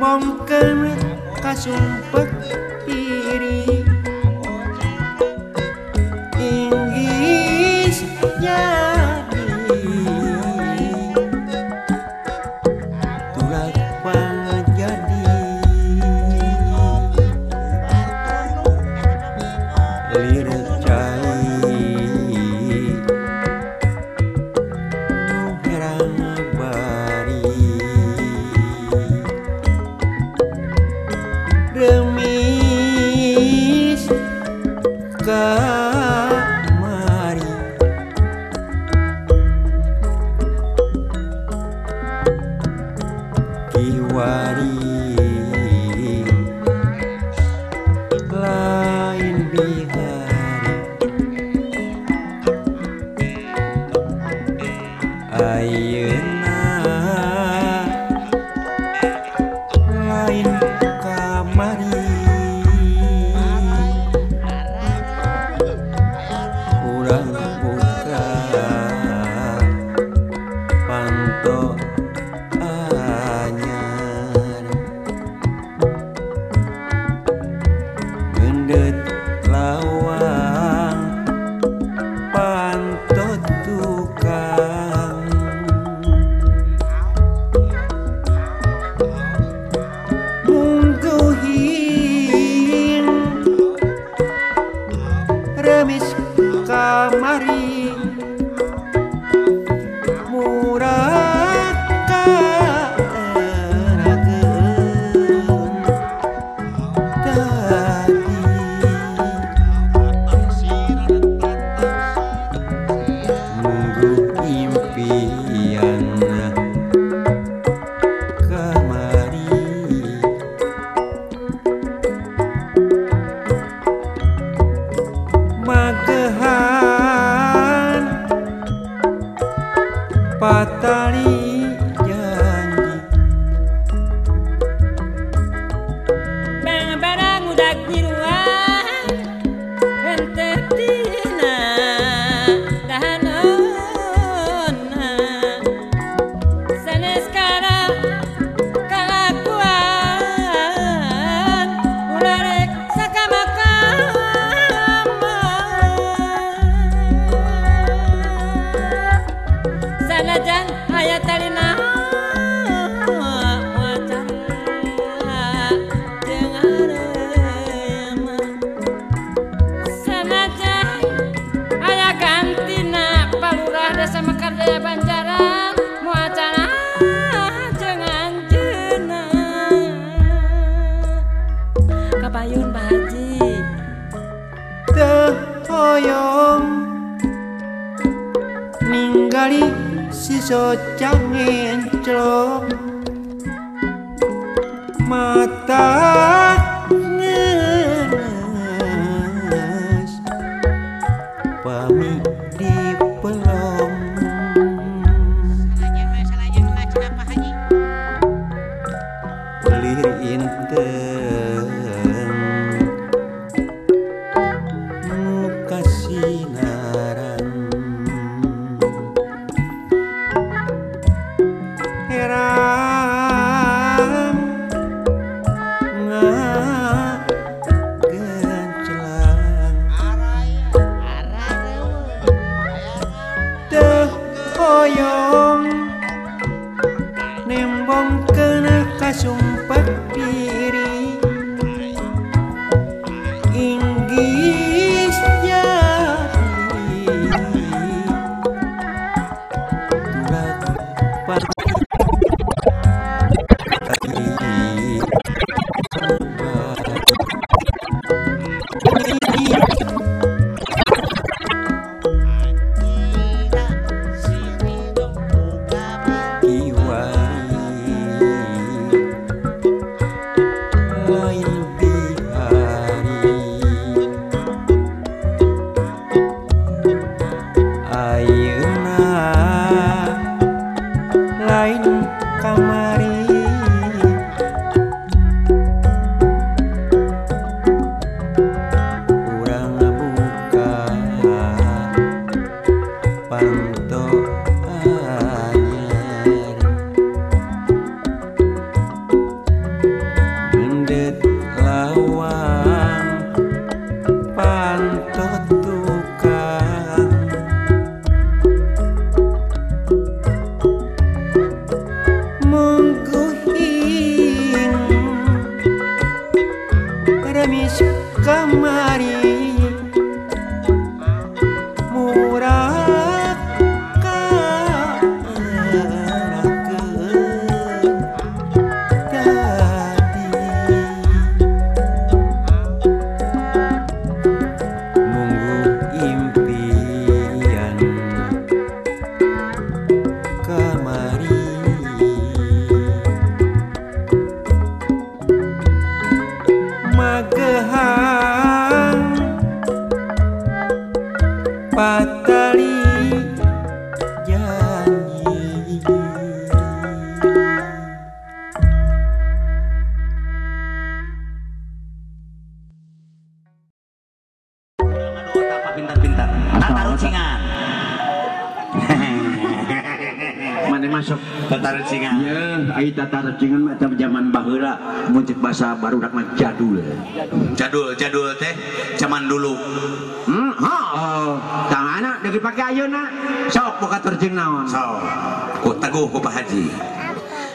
mong kem kasung pati ai ぱたり toyong ninggali si socang encrong mata I kembali. Masuk Tatar singa. ya ai tatar cingan mah zaman baheula mun cek bahasa barudak mah jadul Jadul, jadul teh zaman dulu. hmm ha oh tangana deuki pake ayeuna sok boga terjing naon So, ku teguh ku Pak Haji.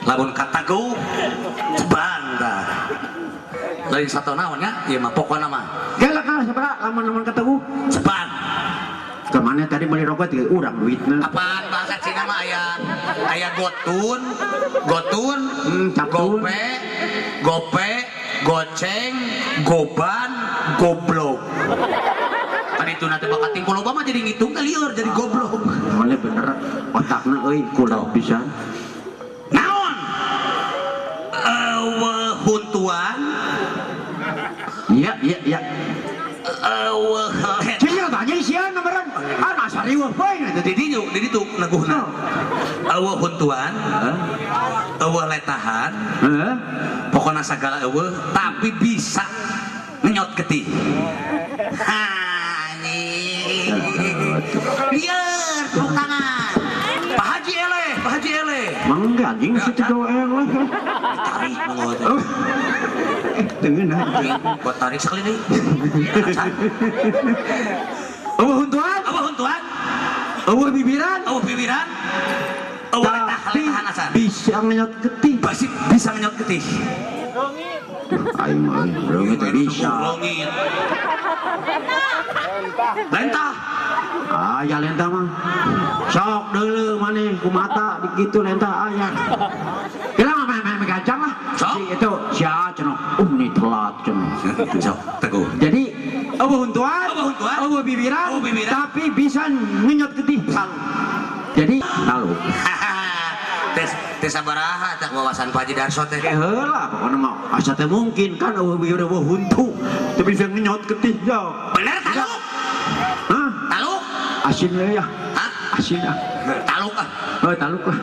Lamun katagu ceban dah. Lain satu naonnya, ya mah pokokna mah Gala kalah sabaraha lamun-lamun ketemu ceban. Ke mana tadi beli rokok tiga urang duitna Apaan bahasa Cina mah aya aya gotun, gotun, Hmm, gope, gope, goceng, goban, goblok. Kan itu nanti bakat tingkul loba mah jadi ngitung lieur jadi goblok. Soalnya bener otakna euy kulau pisan Naon? Eueuh huntuan, iya iya iya eueuh Cia sian nomorang anak sariwah poin di ditu di ditu neguhna. Eueuh huntuan, eueuh letahan, pokoknya segala eueuh tapi bisa ngenyot getih anjing liar tepuk tangan. Pak Haji ele Pak Haji ele. Mangga anjing doa yang lah. Tarik Oh. Eh tengen anjing buat tarik sekali nih Oh huntuan huntuan Oh bibiran? Oh bibiran? Letahan asan bisa ngenyot getih bisa ngenyot getih Ayo mah itu bisa. Rongit. lentah Ah ya lentah mah Sok dulu mana kumata dikitu lentah ayah Kira mah main-main megacang lah Sok. Si itu siapa cenok Um ini telat cenok sok teguh Jadi Abu huntuan, Abu huntuan. Abu bibiran, Abu bibiran. tapi bisa ngenyot getih Talu. Jadi talu. tes tes sabaraha tak wawasan Pak Haji Darso teh Eh heula, pokoknya mau asa teh mungkin kan Abu bibiran Abu huntu, tapi bisa ngenyot getih jauh. bener taluk Asin ya, hah asin ah. taluk ah Oh taluk lah.